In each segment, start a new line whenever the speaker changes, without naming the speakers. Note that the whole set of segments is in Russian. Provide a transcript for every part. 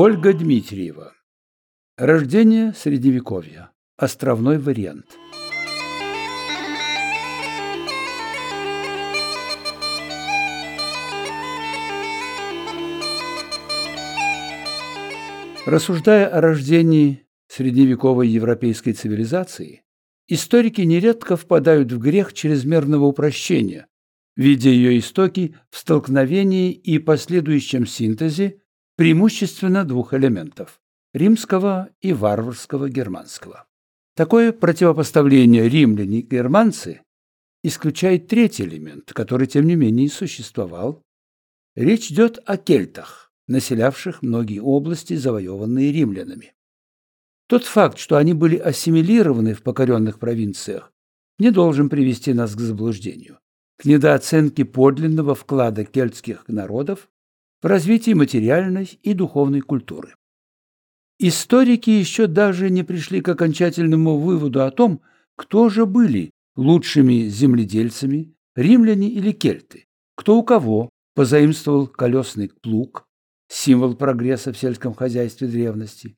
Ольга Дмитриева. Рождение Средневековья. Островной вариант. Рассуждая о рождении средневековой европейской цивилизации, историки нередко впадают в грех чрезмерного упрощения, видя ее истоки в столкновении и последующем синтезе преимущественно двух элементов – римского и варварского германского. Такое противопоставление римляне-германцы исключает третий элемент, который, тем не менее, существовал. Речь идет о кельтах, населявших многие области, завоеванные римлянами. Тот факт, что они были ассимилированы в покоренных провинциях, не должен привести нас к заблуждению, к недооценке подлинного вклада кельтских народов в развитии материальной и духовной культуры. Историки еще даже не пришли к окончательному выводу о том, кто же были лучшими земледельцами, римляне или кельты, кто у кого позаимствовал колесный плуг, символ прогресса в сельском хозяйстве древности.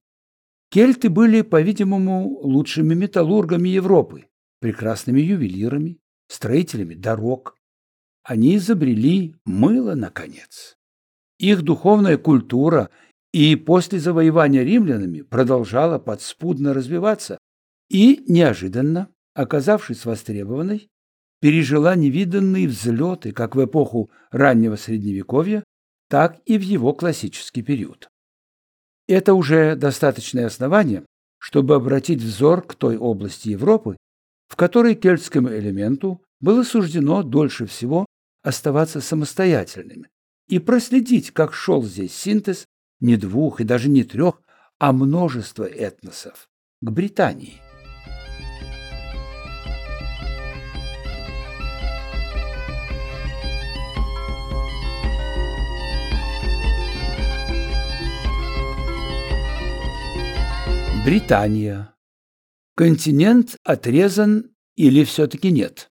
Кельты были, по-видимому, лучшими металлургами Европы, прекрасными ювелирами, строителями дорог. Они изобрели мыло, наконец. Их духовная культура и после завоевания римлянами продолжала подспудно развиваться и, неожиданно, оказавшись востребованной, пережила невиданные взлеты как в эпоху раннего Средневековья, так и в его классический период. Это уже достаточное основание, чтобы обратить взор к той области Европы, в которой кельтскому элементу было суждено дольше всего оставаться самостоятельными, и проследить, как шел здесь синтез не двух и даже не трех, а множества этносов к Британии. Британия. Континент отрезан или все-таки нет?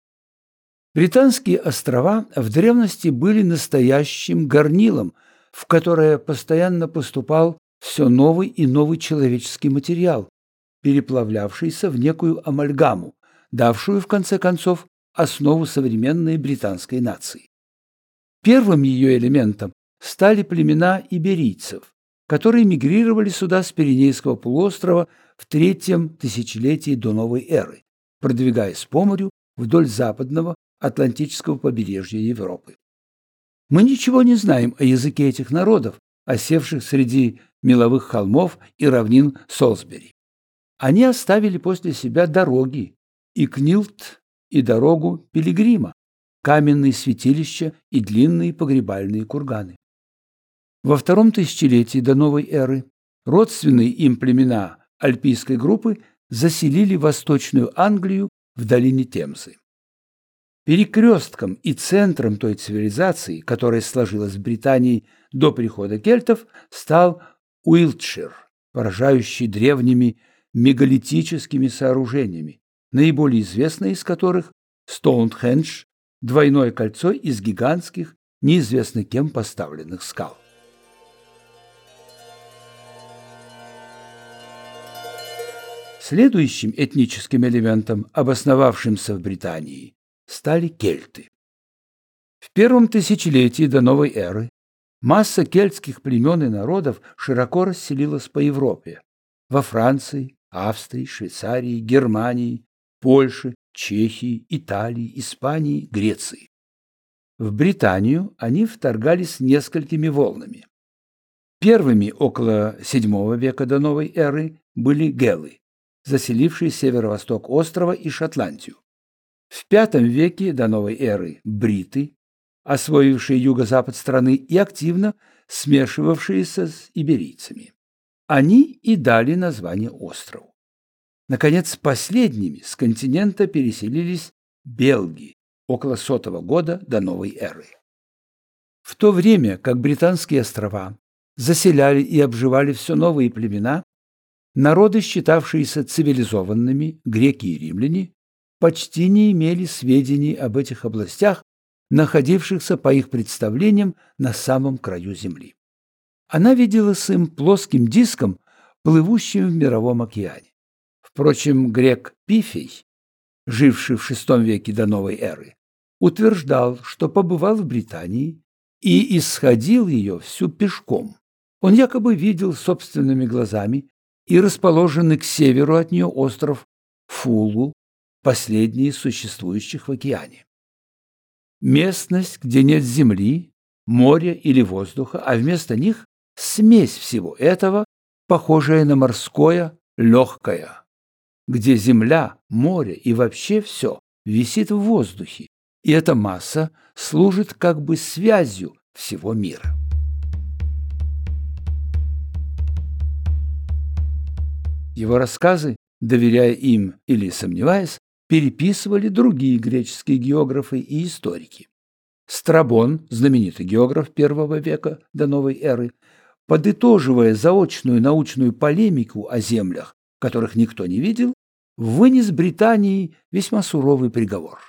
Британские острова в древности были настоящим горнилом, в которое постоянно поступал все новый и новый человеческий материал, переплавлявшийся в некую амальгаму, давшую, в конце концов, основу современной британской нации. Первым ее элементом стали племена иберийцев, которые мигрировали сюда с Пиренейского полуострова в третьем тысячелетии до новой эры, продвигаясь по морю вдоль западного Атлантического побережья Европы. Мы ничего не знаем о языке этих народов, осевших среди меловых холмов и равнин Солсбери. Они оставили после себя дороги и Книлт, и дорогу Пилигрима, каменные святилища и длинные погребальные курганы. Во втором тысячелетии до новой эры родственные им племена альпийской группы заселили Восточную Англию в долине Темзы. Перекрестком и центром той цивилизации, которая сложилась в Британии до прихода кельтов, стал Уилтшир, поражающий древними мегалитическими сооружениями, наиболее известное из которых – Стоунхендж, двойное кольцо из гигантских, неизвестно кем поставленных скал. Следующим этническим элементом, обосновавшимся в Британии, стали кельты. В первом тысячелетии до новой эры масса кельтских племен и народов широко расселилась по Европе. Во Франции, Австрии, Швейцарии, Германии, Польше, Чехии, Италии, Испании, Греции. В Британию они вторгались несколькими волнами. Первыми около VII века до новой эры были гелы, заселившие северо-восток острова и Шотландию. В V веке до новой эры бриты, освоившие юго-запад страны и активно смешивавшиеся с иберийцами. Они и дали название острову. Наконец, последними с континента переселились белги около сотого года до новой эры. В то время как британские острова заселяли и обживали все новые племена, народы, считавшиеся цивилизованными, греки и римляне, почти не имели сведений об этих областях, находившихся, по их представлениям, на самом краю Земли. она виделась им плоским диском, плывущим в мировом океане. Впрочем, грек Пифий, живший в VI веке до новой эры, утверждал, что побывал в Британии и исходил ее всю пешком. Он якобы видел собственными глазами и расположенный к северу от нее остров Фулу, последний из существующих в океане. Местность, где нет земли, моря или воздуха, а вместо них смесь всего этого, похожая на морское, легкое, где земля, море и вообще все висит в воздухе, и эта масса служит как бы связью всего мира. Его рассказы, доверяя им или сомневаясь, переписывали другие греческие географы и историки. Страбон, знаменитый географ первого века до новой эры, подытоживая заочную научную полемику о землях, которых никто не видел, вынес Британии весьма суровый приговор.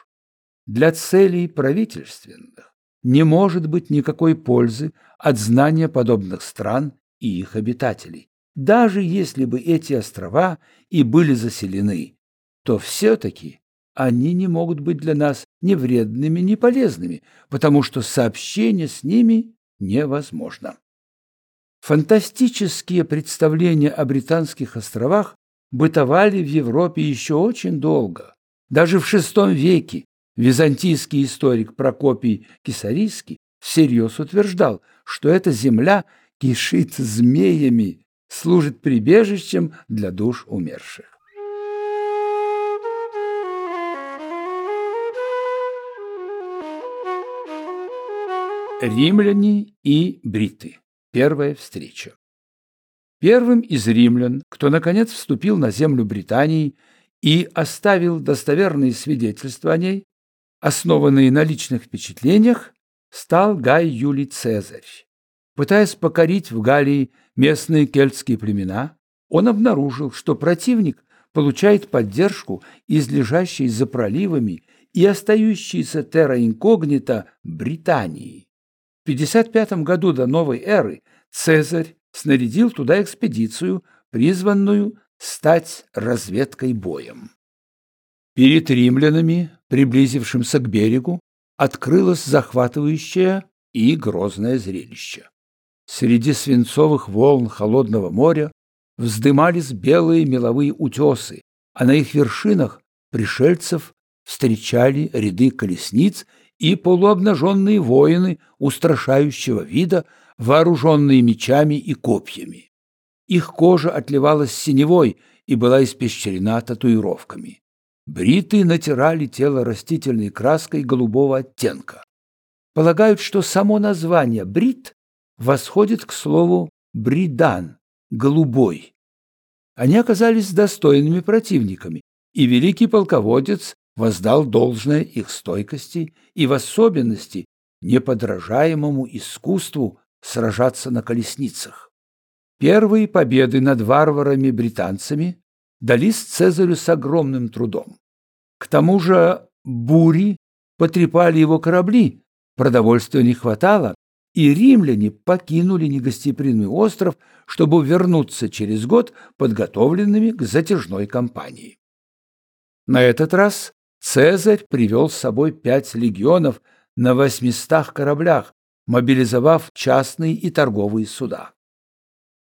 Для целей правительственных не может быть никакой пользы от знания подобных стран и их обитателей. Даже если бы эти острова и были заселены, то все-таки они не могут быть для нас ни вредными, ни полезными, потому что сообщение с ними невозможно. Фантастические представления о британских островах бытовали в Европе еще очень долго. Даже в VI веке византийский историк Прокопий Кисарийский всерьез утверждал, что эта земля кишит змеями, служит прибежищем для душ умерших. Римляне и бриты. Первая встреча. Первым из римлян, кто наконец вступил на землю Британии и оставил достоверные свидетельства о ней, основанные на личных впечатлениях, стал Гай Юлий Цезарь. Пытаясь покорить в Галлии местные кельтские племена, он обнаружил, что противник получает поддержку из лежащей за проливами и остающейся терра инкогнито Британии. В 55 году до новой эры Цезарь снарядил туда экспедицию, призванную стать разведкой боем. Перед римлянами, приблизившимся к берегу, открылось захватывающее и грозное зрелище. Среди свинцовых волн холодного моря вздымались белые меловые утесы, а на их вершинах пришельцев встречали ряды колесниц и полуобнаженные воины устрашающего вида, вооруженные мечами и копьями. Их кожа отливалась синевой и была испещрена татуировками. Бриты натирали тело растительной краской голубого оттенка. Полагают, что само название «брит» восходит к слову «бридан» — «голубой». Они оказались достойными противниками, и великий полководец воздал должное их стойкости и в особенности неподражаемому искусству сражаться на колесницах. Первые победы над варварами-британцами дались Цезарю с огромным трудом. К тому же бури потрепали его корабли, продовольствия не хватало, и римляне покинули негостеприимный остров, чтобы вернуться через год подготовленными к затяжной кампании. На этот раз Цезарь привел с собой пять легионов на восьмистах кораблях, мобилизовав частные и торговые суда.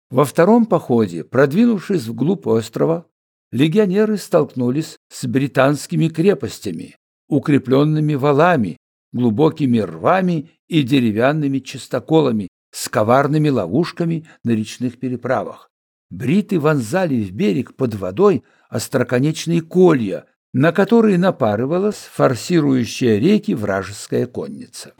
Во втором походе, продвинувшись вглубь острова, легионеры столкнулись с британскими крепостями, укрепленными валами, глубокими рвами и деревянными чистоколами с коварными ловушками на речных переправах. Бриты вонзали в берег под водой остроконечные колья, на которые напарывалась форсирующая реки вражеская конница.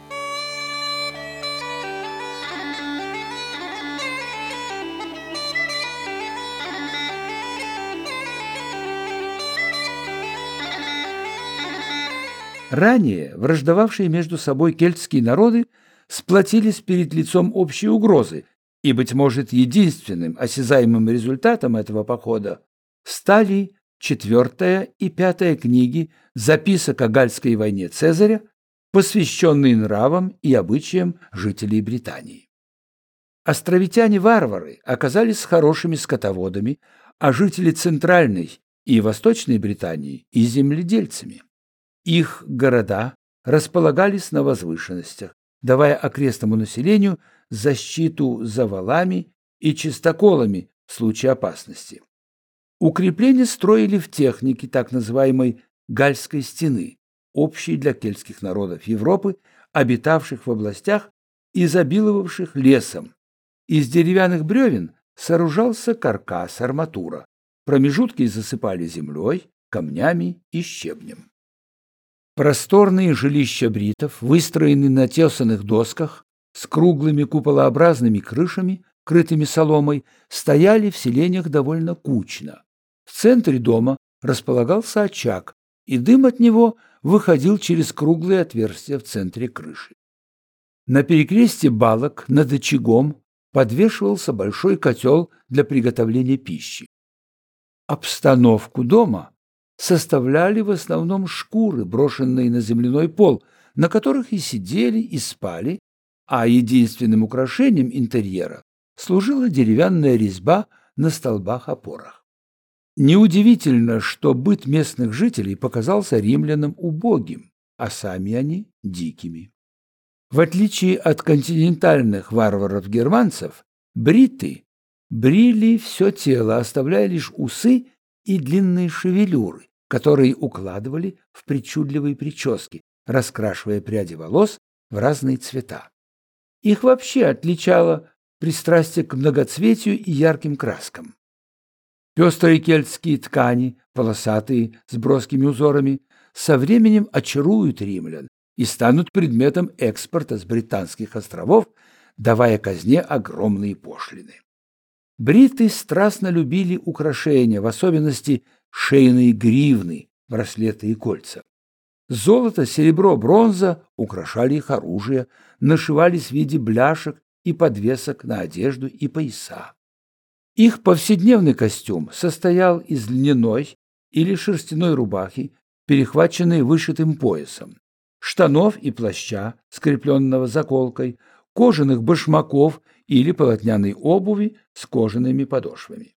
Ранее враждовавшие между собой кельтские народы сплотились перед лицом общей угрозы, и, быть может, единственным осязаемым результатом этого похода стали четвертая и пятая книги записок о Гальской войне Цезаря, посвященные нравам и обычаям жителей Британии. Островитяне-варвары оказались хорошими скотоводами, а жители Центральной и Восточной Британии и земледельцами. Их города располагались на возвышенностях, давая окрестному населению защиту за валами и чистоколами в случае опасности. Укрепления строили в технике так называемой Гальской стены, общей для кельтских народов Европы, обитавших в областях, изобиловавших лесом. Из деревянных бревен сооружался каркас арматура. Промежутки засыпали землей, камнями и щебнем. Просторные жилища бритов, выстроенные на тесанных досках, с круглыми куполообразными крышами, крытыми соломой, стояли в селениях довольно кучно. В центре дома располагался очаг, и дым от него выходил через круглые отверстия в центре крыши. На перекресте балок над очагом подвешивался большой котел для приготовления пищи. Обстановку дома составляли в основном шкуры, брошенные на земляной пол, на которых и сидели, и спали, а единственным украшением интерьера служила деревянная резьба на столбах-опорах. Неудивительно, что быт местных жителей показался римлянам убогим, а сами они – дикими. В отличие от континентальных варваров-германцев, бриты брили все тело, оставляя лишь усы и длинные шевелюры, которые укладывали в причудливые прически, раскрашивая пряди волос в разные цвета. Их вообще отличало пристрастие к многоцветию и ярким краскам. Пестрые кельтские ткани, полосатые, с броскими узорами, со временем очаруют римлян и станут предметом экспорта с британских островов, давая казне огромные пошлины. Бриты страстно любили украшения, в особенности шейные гривны, браслеты и кольца. Золото, серебро, бронза украшали их оружие, нашивались в виде бляшек и подвесок на одежду и пояса. Их повседневный костюм состоял из льняной или шерстяной рубахи, перехваченной вышитым поясом, штанов и плаща, скрепленного заколкой, кожаных башмаков или полотняной обуви с кожаными подошвами.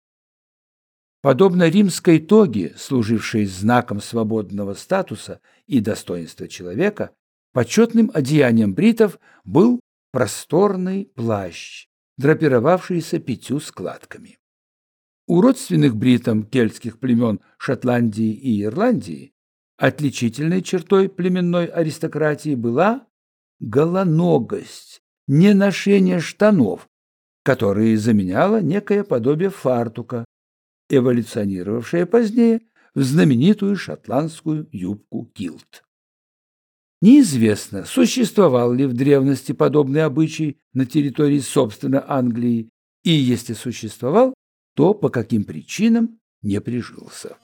Подобно римской тоге, служившей знаком свободного статуса и достоинства человека, почетным одеянием бритов был просторный плащ, драпировавшийся пятью складками. У родственных бритам кельтских племен Шотландии и Ирландии отличительной чертой племенной аристократии была голоногость, не ношение штанов, которые заменяло некое подобие фартука, эволюционировавшее позднее в знаменитую шотландскую юбку килт. Неизвестно, существовал ли в древности подобный обычай на территории, собственно, Англии, и если существовал, то по каким причинам не прижился.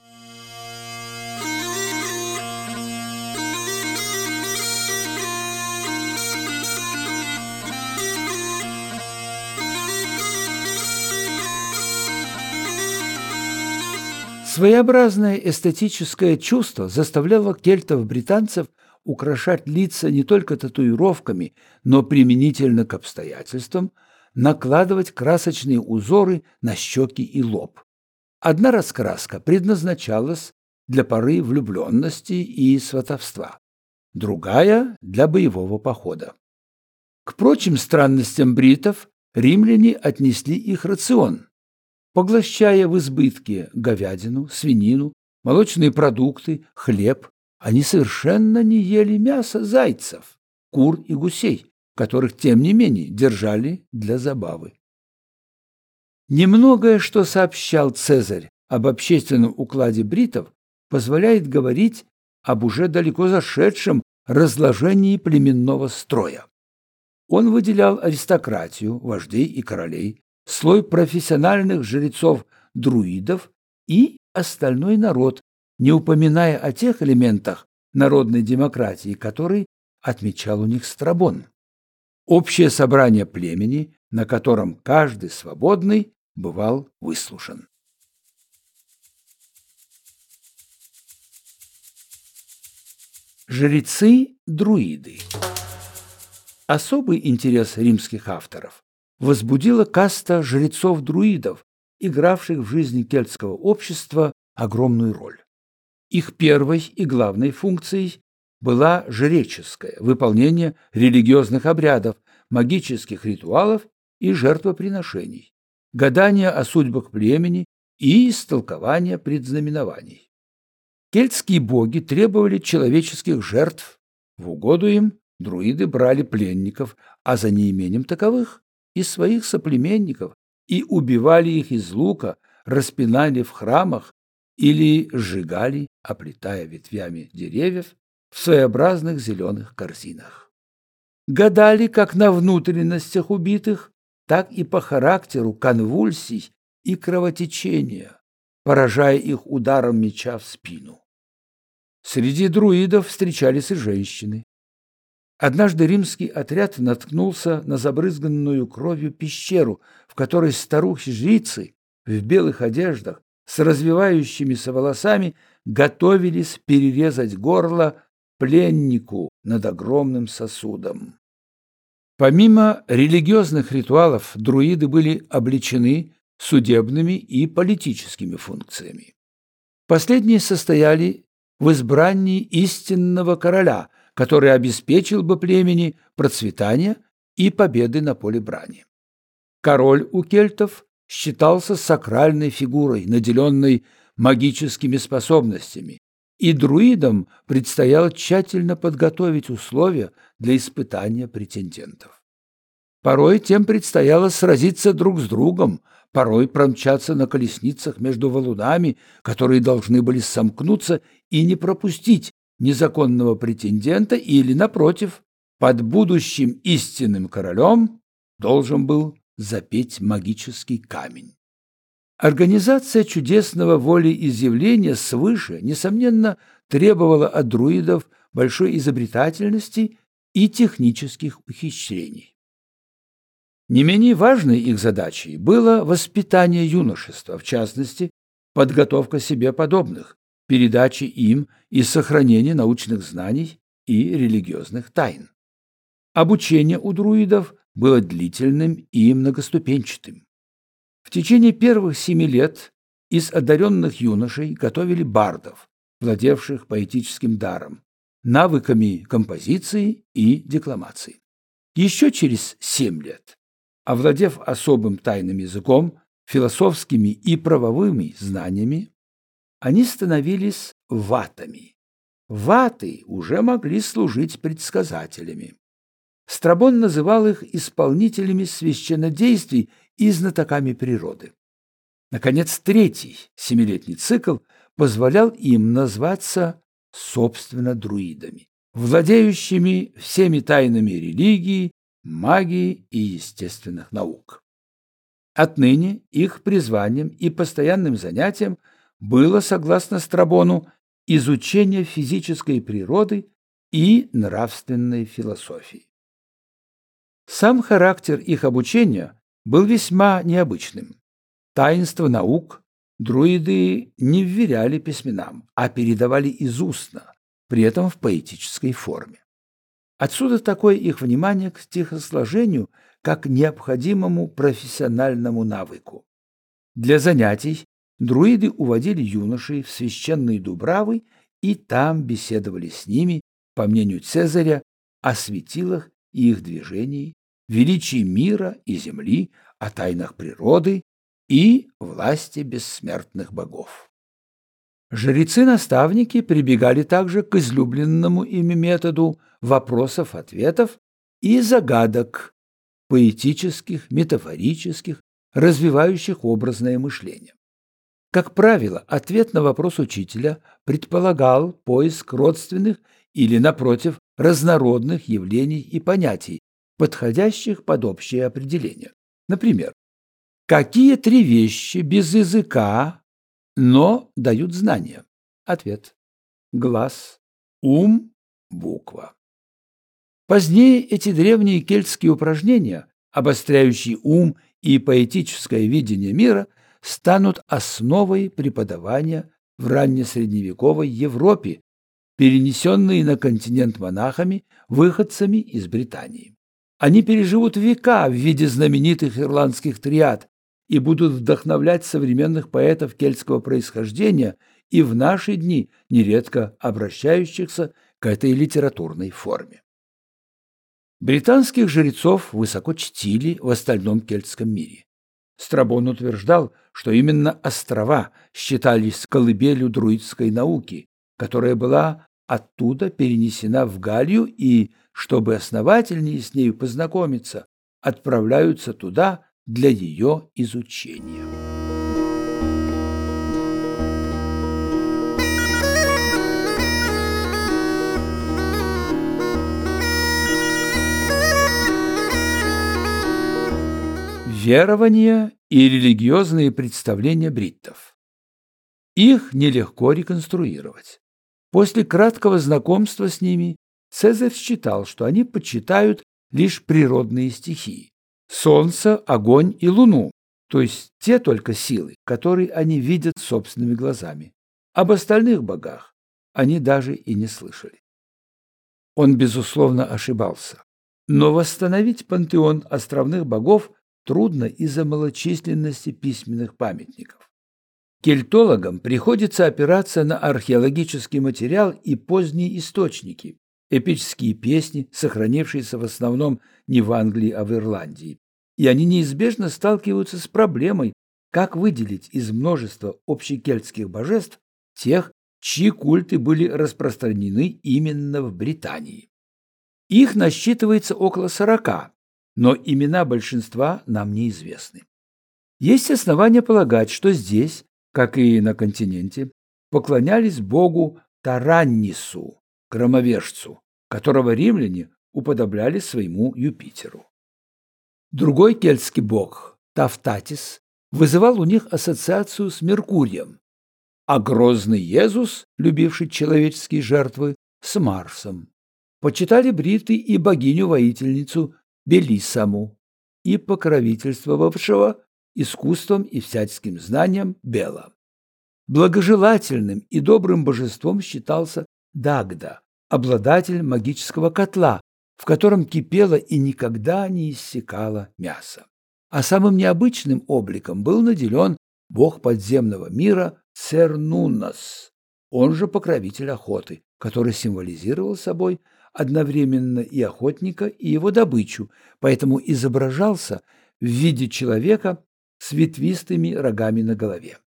Своеобразное эстетическое чувство заставляло кельтов-британцев украшать лица не только татуировками, но применительно к обстоятельствам накладывать красочные узоры на щеки и лоб. Одна раскраска предназначалась для поры влюбленности и сватовства, другая – для боевого похода. К прочим странностям бритов римляне отнесли их рацион – Поглощая в избытке говядину, свинину, молочные продукты, хлеб, они совершенно не ели мясо зайцев, кур и гусей, которых, тем не менее, держали для забавы. Немногое, что сообщал Цезарь об общественном укладе бритов, позволяет говорить об уже далеко зашедшем разложении племенного строя. Он выделял аристократию, вождей и королей, слой профессиональных жрецов-друидов и остальной народ, не упоминая о тех элементах народной демократии, которые отмечал у них Страбон. Общее собрание племени, на котором каждый свободный бывал выслушан. Жрецы-друиды Особый интерес римских авторов возбудила каста жрецов-друидов, игравших в жизни кельтского общества огромную роль. Их первой и главной функцией была жреческая – выполнение религиозных обрядов, магических ритуалов и жертвоприношений, гадание о судьбах племени и истолкование предзнаменований. Кельтские боги требовали человеческих жертв. В угоду им друиды брали пленников, а за неимением таковых – из своих соплеменников, и убивали их из лука, распинали в храмах или сжигали, оплетая ветвями деревьев в своеобразных зеленых корзинах. Гадали как на внутренностях убитых, так и по характеру конвульсий и кровотечения, поражая их ударом меча в спину. Среди друидов встречались и женщины. Однажды римский отряд наткнулся на забрызганную кровью пещеру, в которой старухи-жрицы в белых одеждах с развивающимися волосами готовились перерезать горло пленнику над огромным сосудом. Помимо религиозных ритуалов, друиды были обличены судебными и политическими функциями. Последние состояли в избрании истинного короля, который обеспечил бы племени процветание и победы на поле брани. Король у кельтов считался сакральной фигурой, наделенной магическими способностями, и друидам предстояло тщательно подготовить условия для испытания претендентов. Порой тем предстояло сразиться друг с другом, порой промчаться на колесницах между валунами, которые должны были сомкнуться и не пропустить незаконного претендента или, напротив, под будущим истинным королем должен был запеть магический камень. Организация чудесного волеизъявления свыше, несомненно, требовала от друидов большой изобретательности и технических ухищрений. Не менее важной их задачей было воспитание юношества, в частности, подготовка себе подобных, передача им и сохранение научных знаний и религиозных тайн. Обучение у друидов было длительным и многоступенчатым. В течение первых семи лет из одаренных юношей готовили бардов, владевших поэтическим даром, навыками композиции и декламации. Еще через семь лет, овладев особым тайным языком, философскими и правовыми знаниями, они становились ватами. Ваты уже могли служить предсказателями. Страбон называл их исполнителями священнодействий и знатоками природы. Наконец, третий семилетний цикл позволял им назваться, собственно, друидами, владеющими всеми тайнами религии, магии и естественных наук. Отныне их призванием и постоянным занятием было, согласно Страбону, изучение физической природы и нравственной философии. Сам характер их обучения был весьма необычным. Таинство наук друиды не вверяли письменам, а передавали из устно, при этом в поэтической форме. Отсюда такое их внимание к стихосложению как необходимому профессиональному навыку. Для занятий друиды уводили юношей в священные дубравы и там беседовали с ними, по мнению Цезаря, о светилах и их движении, величии мира и земли, о тайнах природы и власти бессмертных богов. Жрецы-наставники прибегали также к излюбленному ими методу вопросов-ответов и загадок, поэтических, метафорических, развивающих образное мышление. Как правило, ответ на вопрос учителя предполагал поиск родственных или, напротив, разнородных явлений и понятий, подходящих под общее определение. Например, какие три вещи без языка, но дают знания? Ответ. Глаз, ум, буква. Позднее эти древние кельтские упражнения, обостряющие ум и поэтическое видение мира, станут основой преподавания в раннесредневековой Европе, перенесенные на континент монахами, выходцами из Британии. Они переживут века в виде знаменитых ирландских триад и будут вдохновлять современных поэтов кельтского происхождения и в наши дни нередко обращающихся к этой литературной форме. Британских жрецов высоко чтили в остальном кельтском мире. Страбон утверждал, что именно острова считались колыбелью друидской науки, которая была оттуда перенесена в Галлию и, чтобы основательнее с нею познакомиться, отправляются туда для ее изучения. Верования и религиозные представления бриттов. Их нелегко реконструировать. После краткого знакомства с ними Цезарь считал, что они почитают лишь природные стихии – солнце, огонь и луну, то есть те только силы, которые они видят собственными глазами. Об остальных богах они даже и не слышали. Он, безусловно, ошибался. Но восстановить пантеон островных богов трудно из-за малочисленности письменных памятников. Кельтологам приходится опираться на археологический материал и поздние источники, эпические песни, сохранившиеся в основном не в Англии, а в Ирландии. И они неизбежно сталкиваются с проблемой, как выделить из множества общекельтских божеств тех, чьи культы были распространены именно в Британии. Их насчитывается около сорока, но имена большинства нам неизвестны. Есть основания полагать, что здесь, как и на континенте, поклонялись богу Тараннису, громовержцу, которого римляне уподобляли своему Юпитеру. Другой кельтский бог, Тафтатис, вызывал у них ассоциацию с Меркурием, а грозный Иисус, любивший человеческие жертвы, с Марсом. Почитали бриты и богиню-воительницу Белисаму и покровительствовавшего искусством и всяческим знанием Бела. Благожелательным и добрым божеством считался Дагда, обладатель магического котла, в котором кипело и никогда не иссякало мясо. А самым необычным обликом был наделен бог подземного мира Цернунас, он же покровитель охоты, который символизировал собой одновременно и охотника, и его добычу, поэтому изображался в виде человека с ветвистыми рогами на голове.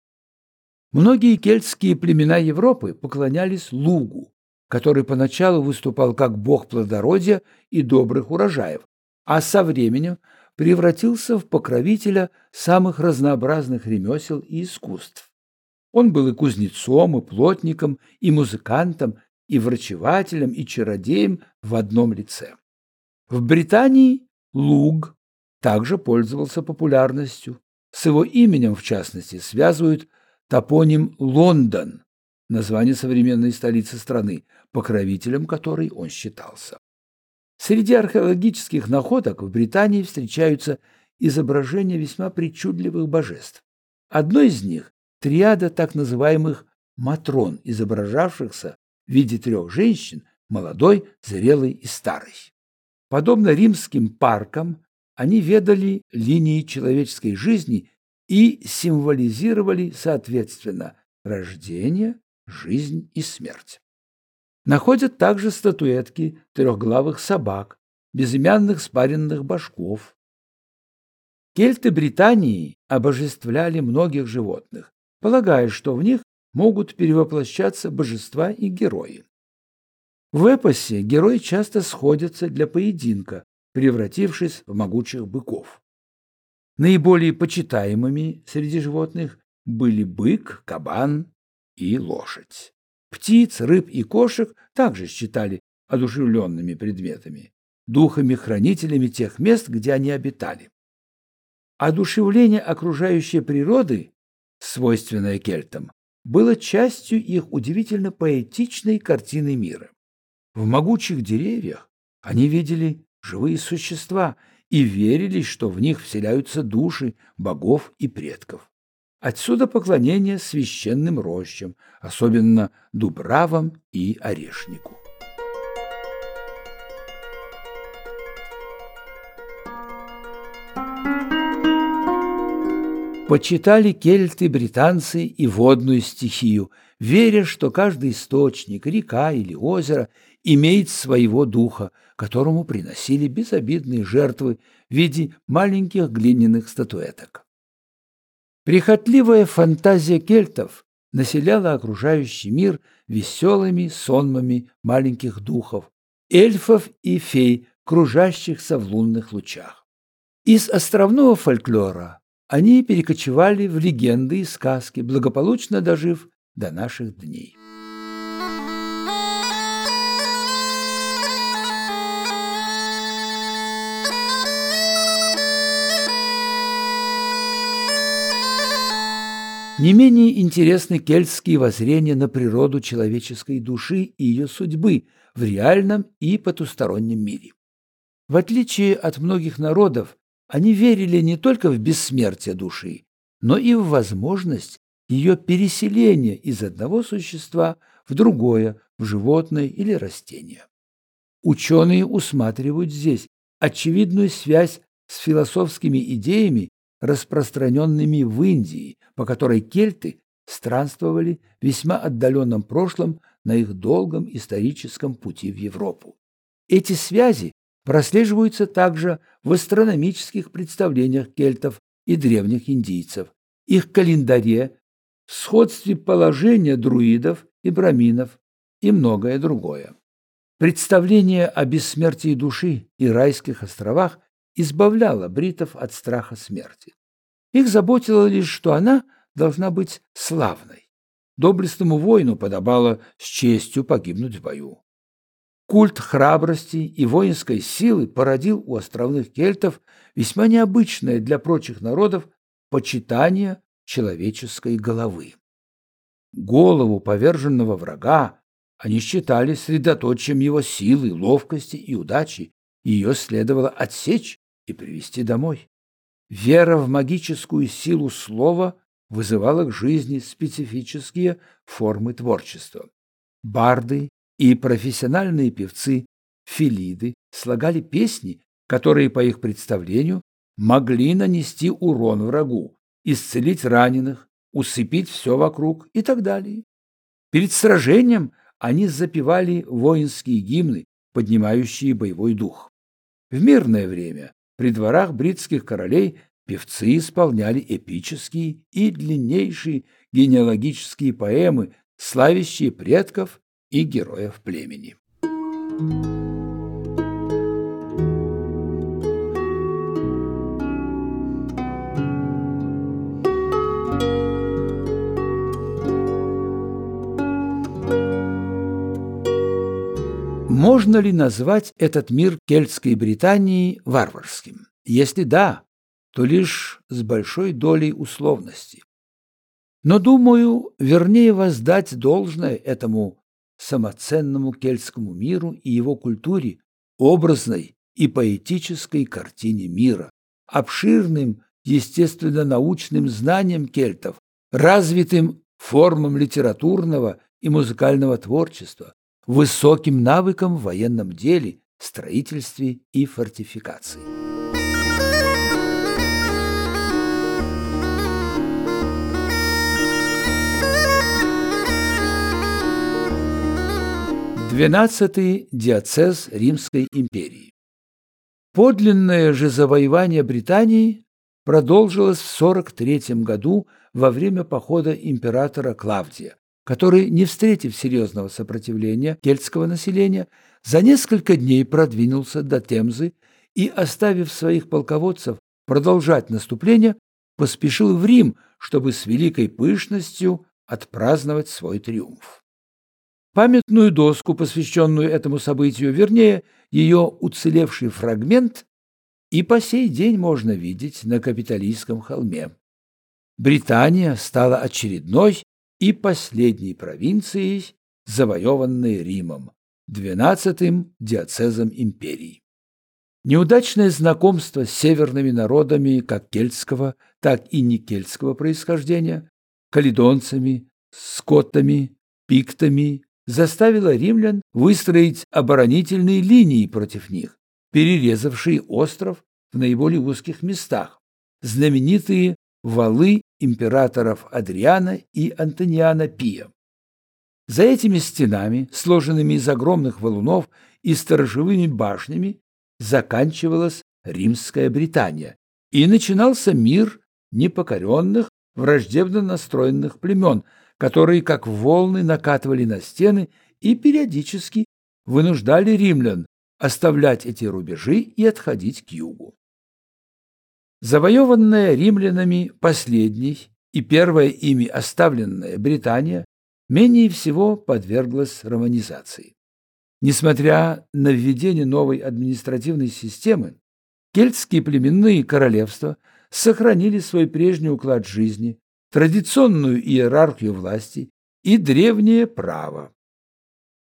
Многие кельтские племена Европы поклонялись лугу, который поначалу выступал как бог плодородия и добрых урожаев, а со временем превратился в покровителя самых разнообразных ремесел и искусств. Он был и кузнецом, и плотником, и музыкантом, и врачевателем, и чародеем в одном лице. В Британии луг также пользовался популярностью. С его именем, в частности, связывают топоним Лондон, название современной столицы страны, покровителем которой он считался. Среди археологических находок в Британии встречаются изображения весьма причудливых божеств. Одно из них – триада так называемых матрон, изображавшихся в виде трех женщин, молодой, зрелой и старой. Подобно римским паркам, они ведали линии человеческой жизни и символизировали, соответственно, рождение, жизнь и смерть. Находят также статуэтки трехглавых собак, безымянных спаренных башков. Кельты Британии обожествляли многих животных, полагая, что в них могут перевоплощаться божества и герои. В эпосе герои часто сходятся для поединка, превратившись в могучих быков. Наиболее почитаемыми среди животных были бык, кабан и лошадь. Птиц, рыб и кошек также считали одушевленными предметами, духами-хранителями тех мест, где они обитали. Одушевление окружающей природы, свойственное кельтам, было частью их удивительно поэтичной картины мира. В могучих деревьях они видели живые существа, и верили, что в них вселяются души богов и предков. Отсюда поклонение священным рощам, особенно дубравам и орешнику. Почитали кельты, британцы и водную стихию, веря, что каждый источник, река или озеро имеет своего духа, которому приносили безобидные жертвы в виде маленьких глиняных статуэток. Прихотливая фантазия кельтов населяла окружающий мир веселыми сонмами маленьких духов, эльфов и фей, кружащихся в лунных лучах. Из островного фольклора они перекочевали в легенды и сказки, благополучно дожив до наших дней. Не менее интересны кельтские воззрения на природу человеческой души и ее судьбы в реальном и потустороннем мире. В отличие от многих народов, они верили не только в бессмертие души, но и в возможность ее переселения из одного существа в другое, в животное или растение. Ученые усматривают здесь очевидную связь с философскими идеями, распространенными в Индии, по которой кельты странствовали в весьма отдаленном прошлом на их долгом историческом пути в Европу. Эти связи прослеживаются также в астрономических представлениях кельтов и древних индийцев, их календаре, в сходстве положения друидов и браминов и многое другое. Представление о бессмертии души и райских островах избавляло бритов от страха смерти. Их заботило лишь, что она должна быть славной. Доблестному воину подобало с честью погибнуть в бою. Культ храбрости и воинской силы породил у островных кельтов весьма необычное для прочих народов почитание человеческой головы. Голову поверженного врага они считали средоточием его силы, ловкости и удачи, ее следовало отсечь и привести домой. Вера в магическую силу слова вызывала к жизни специфические формы творчества. Барды и профессиональные певцы филиды слагали песни, которые, по их представлению, могли нанести урон врагу, исцелить раненых, усыпить все вокруг и так далее. Перед сражением они запевали воинские гимны, поднимающие боевой дух. В мирное время при дворах бритских королей певцы исполняли эпические и длиннейшие генеалогические поэмы, славящие предков и героев племени. Можно ли назвать этот мир кельтской Британии варварским? Если да, то лишь с большой долей условности. Но, думаю, вернее воздать должное этому самоценному кельтскому миру и его культуре, образной и поэтической картине мира, обширным естественно-научным знаниям кельтов, развитым формам литературного и музыкального творчества, высоким навыкам в военном деле, строительстве и фортификации. Двенадцатый диацез Римской империи. Подлинное же завоевание Британии продолжилось в 43 году во время похода императора Клавдия, который, не встретив серьезного сопротивления кельтского населения, за несколько дней продвинулся до Темзы и, оставив своих полководцев продолжать наступление, поспешил в Рим, чтобы с великой пышностью отпраздновать свой триумф. Памятную доску, посвященную этому событию, вернее, ее уцелевший фрагмент, и по сей день можно видеть на Капитолийском холме. Британия стала очередной и последней провинцией, завоеванной Римом, двенадцатым диацезом империи. Неудачное знакомство с северными народами как кельтского, так и некельтского происхождения, каледонцами, скоттами, пиктами, заставило римлян выстроить оборонительные линии против них, перерезавшие остров в наиболее узких местах, знаменитые валы императоров Адриана и Антониана Пия. За этими стенами, сложенными из огромных валунов и сторожевыми башнями, заканчивалась Римская Британия, и начинался мир непокоренных, враждебно настроенных племен, которые, как волны, накатывали на стены и периодически вынуждали римлян оставлять эти рубежи и отходить к югу. Завоеванная римлянами последней и первая ими оставленная Британия менее всего подверглась романизации. Несмотря на введение новой административной системы, кельтские племенные королевства сохранили свой прежний уклад жизни, традиционную иерархию власти и древнее право.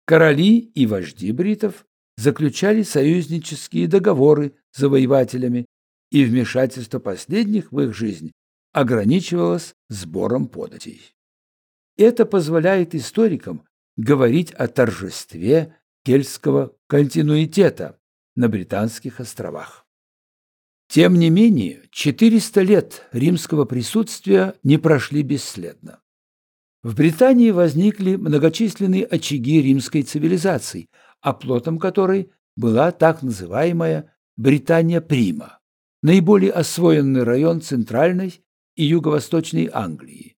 Короли и вожди бритов заключали союзнические договоры с завоевателями, и вмешательство последних в их жизнь ограничивалось сбором податей. Это позволяет историкам говорить о торжестве кельтского континуитета на Британских островах. Тем не менее, 400 лет римского присутствия не прошли бесследно. В Британии возникли многочисленные очаги римской цивилизации, оплотом которой была так называемая Британия Прима, наиболее освоенный район центральной и юго-восточной Англии.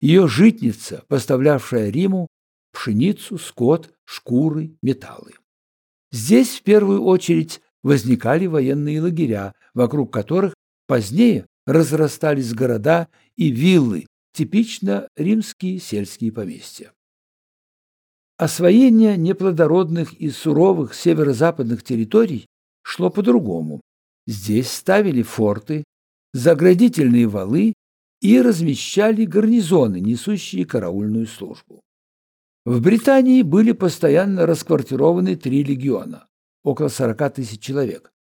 Ее житница, поставлявшая Риму пшеницу, скот, шкуры, металлы. Здесь в первую очередь возникали военные лагеря, вокруг которых позднее разрастались города и виллы, типично римские сельские поместья. Освоение неплодородных и суровых северо-западных территорий шло по-другому. Здесь ставили форты, заградительные валы и размещали гарнизоны, несущие караульную службу. В Британии были постоянно расквартированы три легиона, около 40 тысяч человек.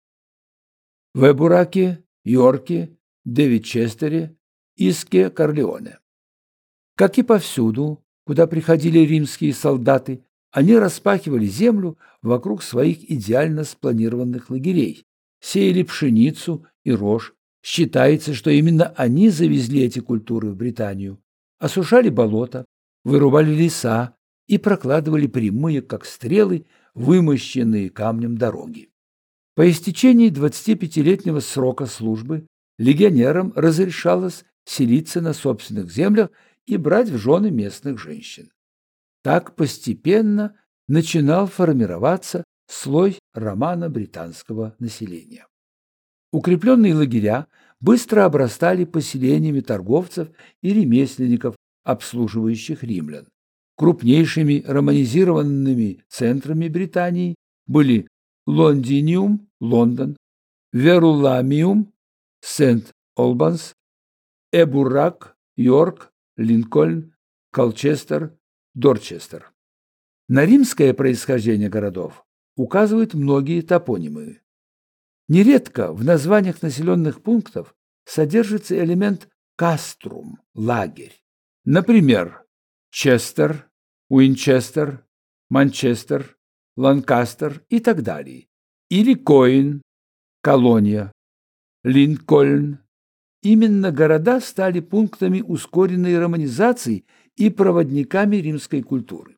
В Эбураке, Йорке, Девичестере, Иске, Корлеоне. Как и повсюду, куда приходили римские солдаты, они распахивали землю вокруг своих идеально спланированных лагерей, сеяли пшеницу и рожь. Считается, что именно они завезли эти культуры в Британию, осушали болота, вырубали леса, и прокладывали прямые, как стрелы, вымощенные камнем дороги. По истечении 25-летнего срока службы легионерам разрешалось селиться на собственных землях и брать в жены местных женщин. Так постепенно начинал формироваться слой романо-британского населения. Укрепленные лагеря быстро обрастали поселениями торговцев и ремесленников, обслуживающих римлян. Крупнейшими романизированными центрами Британии были Лондиниум, Лондон, Веруламиум, Сент-Олбанс, Эбурак, Йорк, Линкольн, Колчестер, Дорчестер. На римское происхождение городов указывают многие топонимы. Нередко в названиях населенных пунктов содержится элемент «каструм» – лагерь. Например, Честер, Уинчестер, Манчестер, Ланкастер и так далее. Или Коин, Колония, Линкольн. Именно города стали пунктами ускоренной романизации и проводниками римской культуры.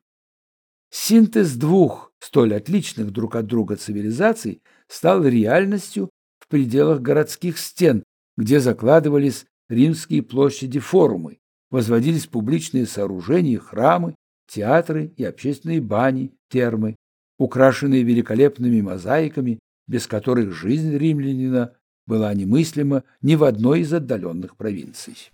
Синтез двух столь отличных друг от друга цивилизаций стал реальностью в пределах городских стен, где закладывались римские площади-форумы, возводились публичные сооружения, храмы, театры и общественные бани, термы, украшенные великолепными мозаиками, без которых жизнь римлянина была немыслима ни в одной из отдаленных провинций.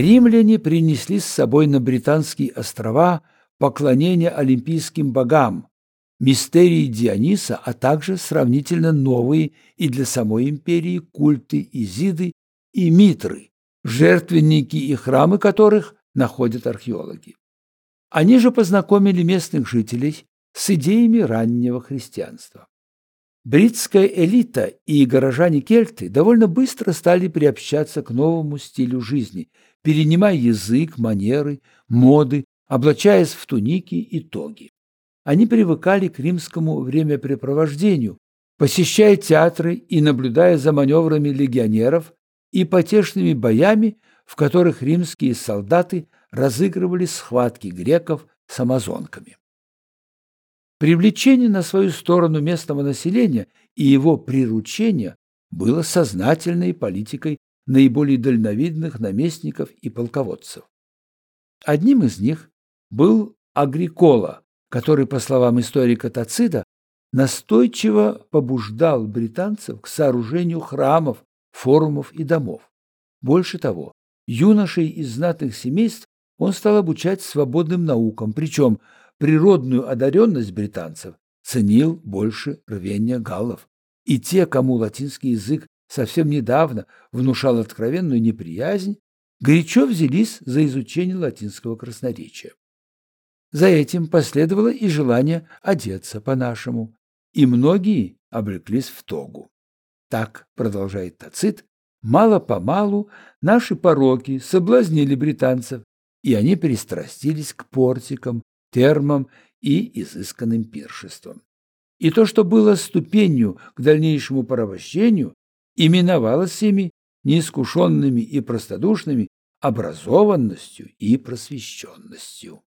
Римляне принесли с собой на Британские острова поклонение олимпийским богам, мистерии Диониса, а также сравнительно новые и для самой империи культы Изиды и Митры, жертвенники и храмы которых находят археологи. Они же познакомили местных жителей с идеями раннего христианства. Бритская элита и горожане-кельты довольно быстро стали приобщаться к новому стилю жизни, перенимая язык, манеры, моды, облачаясь в туники и тоги. Они привыкали к римскому времяпрепровождению, посещая театры и наблюдая за маневрами легионеров и потешными боями, в которых римские солдаты разыгрывали схватки греков с амазонками. Привлечение на свою сторону местного населения и его приручение было сознательной политикой наиболее дальновидных наместников и полководцев. Одним из них был Агрикола, который, по словам историка Тацида, настойчиво побуждал британцев к сооружению храмов, форумов и домов. Больше того, юношей из знатных семейств он стал обучать свободным наукам, причем природную одаренность британцев ценил больше рвения галлов. И те, кому латинский язык совсем недавно внушал откровенную неприязнь, горячо взялись за изучение латинского красноречия. За этим последовало и желание одеться по-нашему, и многие облеклись в тогу. Так, продолжает Тацит, мало-помалу наши пороки соблазнили британцев, и они пристрастились к портикам, термам и изысканным пиршествам. И то, что было ступенью к дальнейшему порабощению, именовалось ими неискушенными и простодушными образованностью и просвещенностью.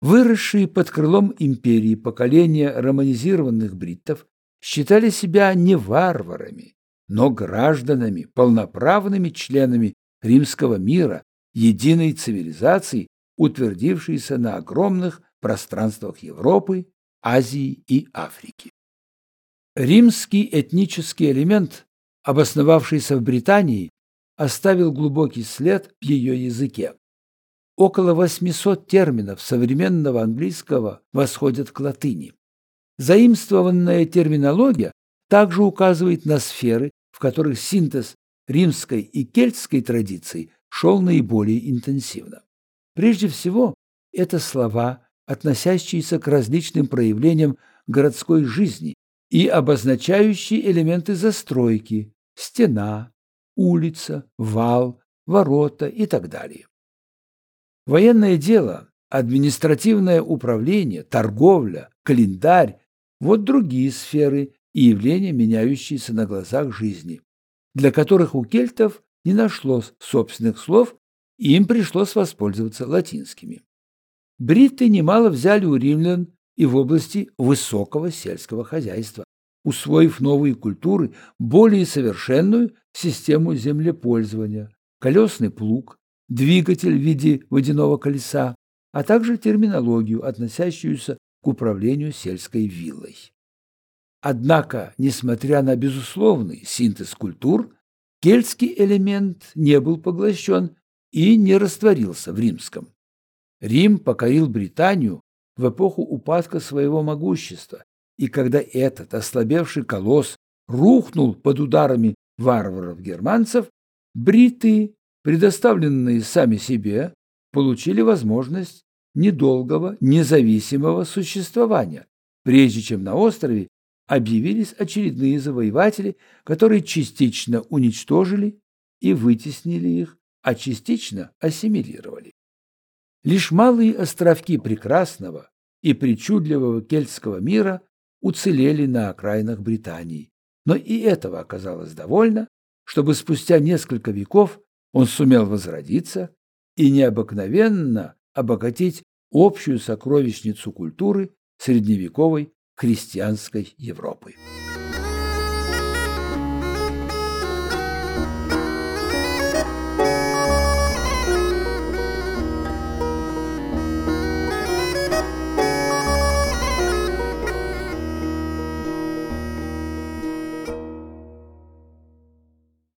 Выросшие под крылом империи поколения романизированных бриттов считали себя не варварами, но гражданами, полноправными членами римского мира, единой цивилизации, утвердившейся на огромных пространствах Европы, Азии и Африки. Римский этнический элемент, обосновавшийся в Британии, оставил глубокий след в ее языке. Около 800 терминов современного английского восходят к латыни. Заимствованная терминология также указывает на сферы, в которых синтез римской и кельтской традиций шел наиболее интенсивно. Прежде всего, это слова, относящиеся к различным проявлениям городской жизни и обозначающие элементы застройки – стена, улица, вал, ворота и так далее. Военное дело, административное управление, торговля, календарь – вот другие сферы и явления, меняющиеся на глазах жизни, для которых у кельтов не нашлось собственных слов и им пришлось воспользоваться латинскими. Бритты немало взяли у римлян и в области высокого сельского хозяйства, усвоив новые культуры, более совершенную систему землепользования, колесный плуг, двигатель в виде водяного колеса, а также терминологию, относящуюся к управлению сельской виллой. Однако, несмотря на безусловный синтез культур, кельтский элемент не был поглощен и не растворился в римском. Рим покорил Британию в эпоху упадка своего могущества, и когда этот ослабевший колосс рухнул под ударами варваров-германцев, бриты, предоставленные сами себе, получили возможность недолгого независимого существования, прежде чем на острове объявились очередные завоеватели, которые частично уничтожили и вытеснили их а частично ассимилировали. Лишь малые островки прекрасного и причудливого кельтского мира уцелели на окраинах Британии, но и этого оказалось довольно, чтобы спустя несколько веков он сумел возродиться и необыкновенно обогатить общую сокровищницу культуры средневековой христианской Европы.